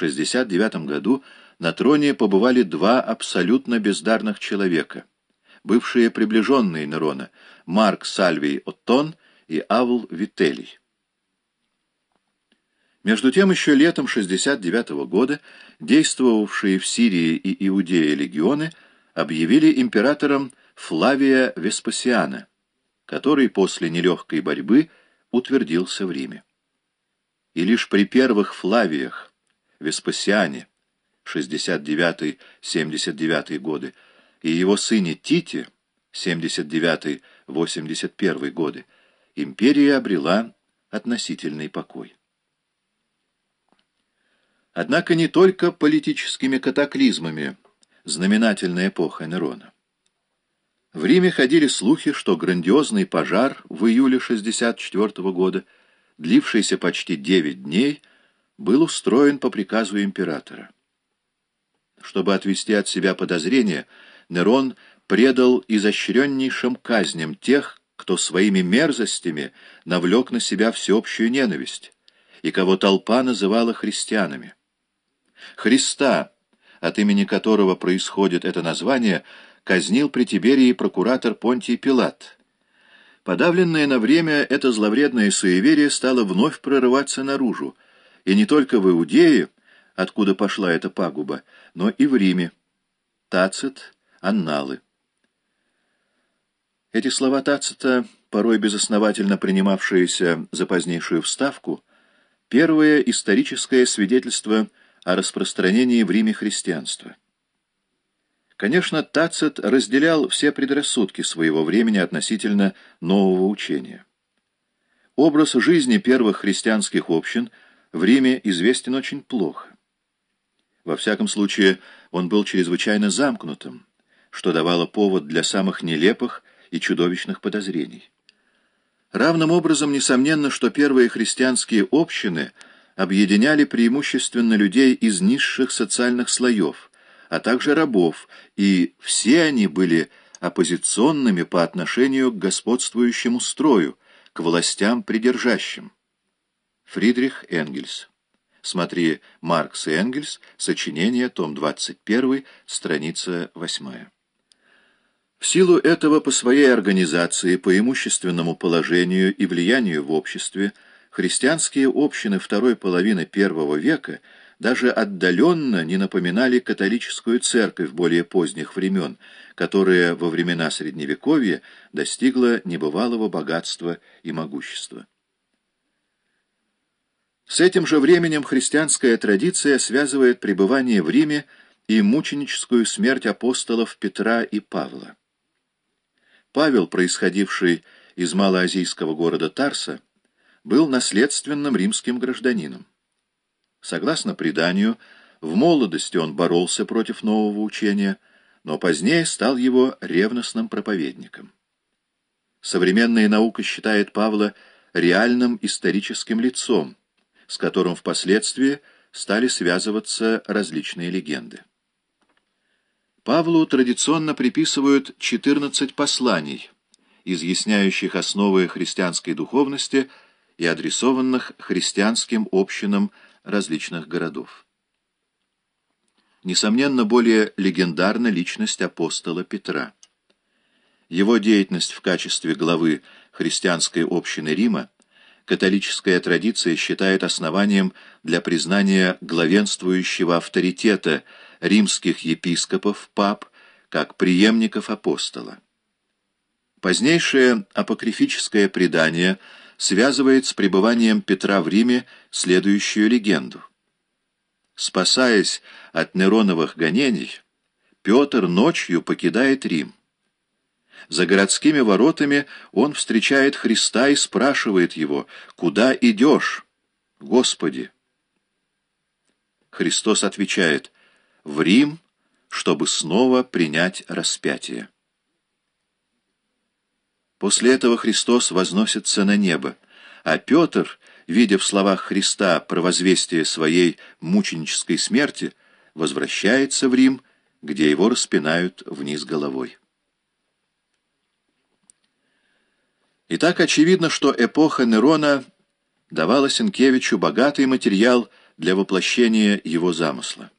69 году на троне побывали два абсолютно бездарных человека, бывшие приближенные Нерона, Марк Сальвий Оттон и Авл Вителий. Между тем, еще летом 69 года действовавшие в Сирии и Иудее легионы объявили императором Флавия Веспасиана, который после нелегкой борьбы утвердился в Риме. И лишь при первых Флавиях, Веспасиане, 69-79 годы, и его сыне Тите, 79-81 годы, империя обрела относительный покой. Однако не только политическими катаклизмами знаменательная эпоха Нерона. В Риме ходили слухи, что грандиозный пожар в июле 64 года, длившийся почти 9 дней, был устроен по приказу императора. Чтобы отвести от себя подозрения, Нерон предал изощреннейшим казням тех, кто своими мерзостями навлек на себя всеобщую ненависть, и кого толпа называла христианами. Христа, от имени которого происходит это название, казнил при Тиберии прокуратор Понтий Пилат. Подавленное на время это зловредное суеверие стало вновь прорываться наружу, и не только в Иудее, откуда пошла эта пагуба, но и в Риме. Тацит, Анналы. Эти слова Тацита, порой безосновательно принимавшиеся за позднейшую вставку, первое историческое свидетельство о распространении в Риме христианства. Конечно, Тацит разделял все предрассудки своего времени относительно нового учения. Образ жизни первых христианских общин в Риме известен очень плохо. Во всяком случае, он был чрезвычайно замкнутым, что давало повод для самых нелепых и чудовищных подозрений. Равным образом, несомненно, что первые христианские общины объединяли преимущественно людей из низших социальных слоев, а также рабов, и все они были оппозиционными по отношению к господствующему строю, к властям придержащим. Фридрих Энгельс Смотри «Маркс и Энгельс», сочинение, том 21, страница 8. В силу этого по своей организации, по имущественному положению и влиянию в обществе, христианские общины второй половины первого века даже отдаленно не напоминали католическую церковь более поздних времен, которая во времена Средневековья достигла небывалого богатства и могущества. С этим же временем христианская традиция связывает пребывание в Риме и мученическую смерть апостолов Петра и Павла. Павел, происходивший из малоазийского города Тарса, был наследственным римским гражданином. Согласно преданию, в молодости он боролся против нового учения, но позднее стал его ревностным проповедником. Современная наука считает Павла реальным историческим лицом, с которым впоследствии стали связываться различные легенды. Павлу традиционно приписывают 14 посланий, изъясняющих основы христианской духовности и адресованных христианским общинам различных городов. Несомненно, более легендарна личность апостола Петра. Его деятельность в качестве главы христианской общины Рима католическая традиция считает основанием для признания главенствующего авторитета римских епископов, пап, как преемников апостола. Позднейшее апокрифическое предание связывает с пребыванием Петра в Риме следующую легенду. Спасаясь от Нероновых гонений, Петр ночью покидает Рим. За городскими воротами он встречает Христа и спрашивает его, «Куда идешь, Господи?» Христос отвечает, «В Рим, чтобы снова принять распятие». После этого Христос возносится на небо, а Петр, видя в словах Христа провозвестие своей мученической смерти, возвращается в Рим, где его распинают вниз головой. Итак, очевидно, что эпоха Нерона давала Сенкевичу богатый материал для воплощения его замысла.